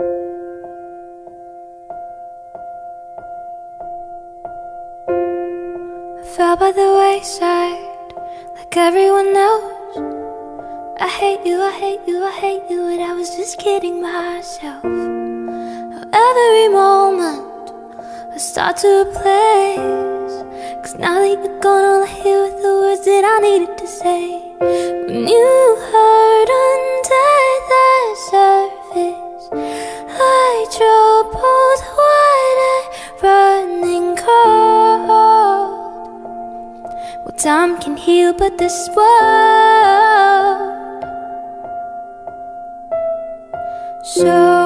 I fell by the wayside, like everyone else. I hate you, I hate you, I hate you, and I was just kidding myself. How every moment I start to place. Cause now that you're gone, all I hear are the words that I needed to say. When you harm can heal but this world. So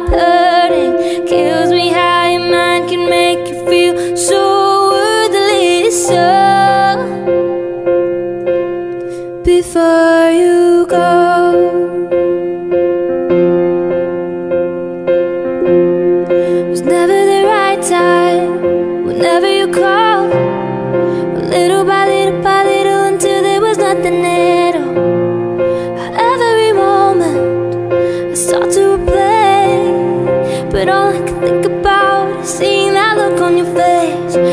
stop hurting. Kills me how your mind can make you feel so worthless so Before you go on your face.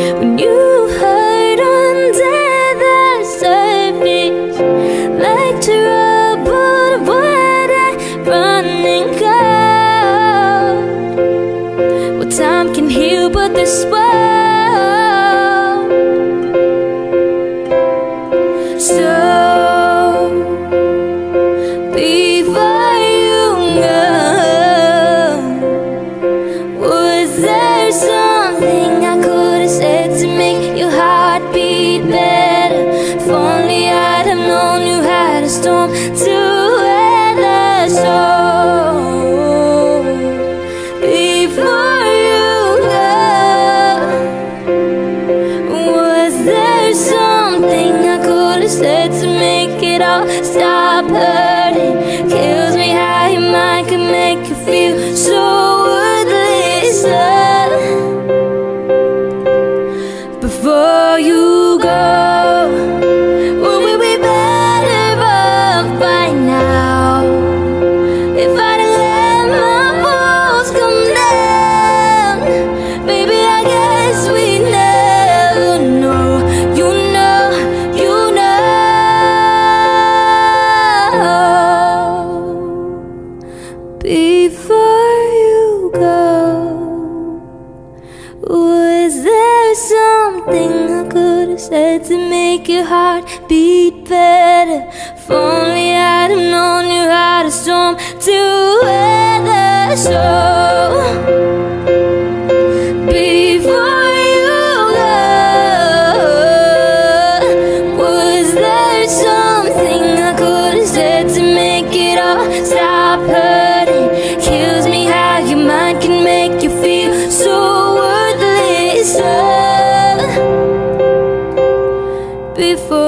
another Was there something I could have said to make your heart beat better? If only I'd have known you had a storm to weather. So before you go, was there something I could have said to make it all stop? before.